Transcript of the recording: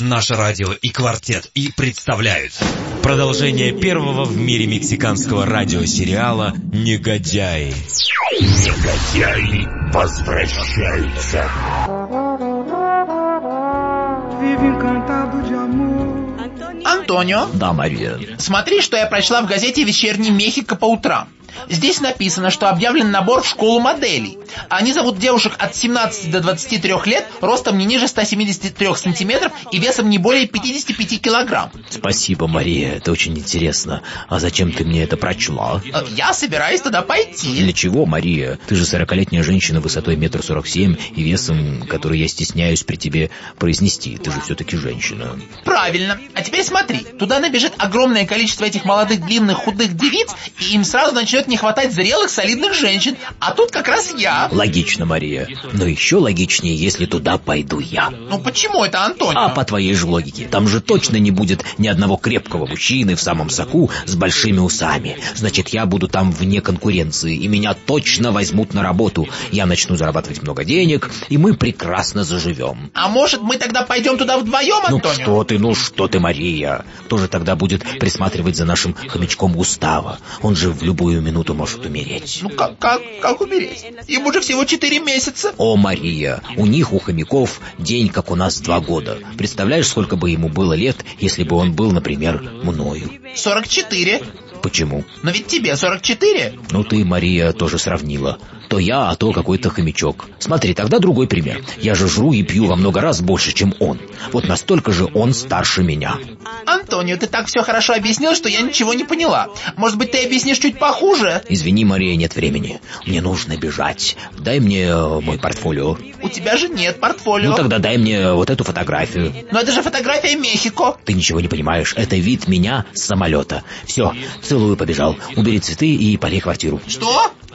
Наше радио и квартет и представляют Продолжение первого в мире мексиканского радиосериала «Негодяи». Негодяи возвращаются. Антонио, Да, Мария. смотри, что я прочла в газете «Вечерний Мехико» по утрам. Здесь написано, что объявлен набор в школу моделей. Они зовут девушек от 17 до 23 лет, ростом не ниже 173 сантиметров и весом не более 55 килограмм. Спасибо, Мария, это очень интересно. А зачем ты мне это прочла? Э, Я собираюсь туда пойти. Для чего, Мария? Ты же сорокалетняя женщина высотой метр сорок семь и весом, который я стесняюсь при тебе произнести. Ты же все-таки женщина. Правильно. А теперь смотри, туда набежит огромное количество этих молодых, длинных, худых девиц, и им сразу начнет не хватать зрелых, солидных женщин. А тут как раз я. Логично, Мария. Но еще логичнее, если туда пойду я. Ну почему это, Антонио? А по твоей же логике, там же точно не будет ни одного крепкого мужчины в самом соку с большими усами. Значит, я буду там вне конкуренции, и меня точно возьмут на работу. Я начну зарабатывать много денег, и мы прекрасно заживем. А может, мы тогда пойдем туда вдвоем, Ну Антонио? что ты, ну что ты, Мария? Кто же тогда будет присматривать за нашим хомячком Густава? Он же в любую минуту может умереть. Ну как, как, как умереть? Ему же всего 4 месяца. О, Мария, у них, у хомяков, день, как у нас, два года. Представляешь, сколько бы ему было лет, если бы он был, например, мною? 44. Почему? Но ведь тебе 44. Ну ты, Мария, тоже сравнила. То я, а то какой-то хомячок. Смотри, тогда другой пример. Я же жру и пью во много раз больше, чем он. Вот настолько же он старше меня. Антонио, ты так все хорошо объяснил, что я ничего не поняла. Может быть, ты объяснишь чуть похуже? Извини, Мария, нет времени. Мне нужно бежать. Дай мне э, мой портфолио. У тебя же нет портфолио. Ну тогда дай мне вот эту фотографию. Но это же фотография Мехико. Ты ничего не понимаешь. Это вид меня с самолета. Все, целую, побежал. Убери цветы и полей квартиру. Что?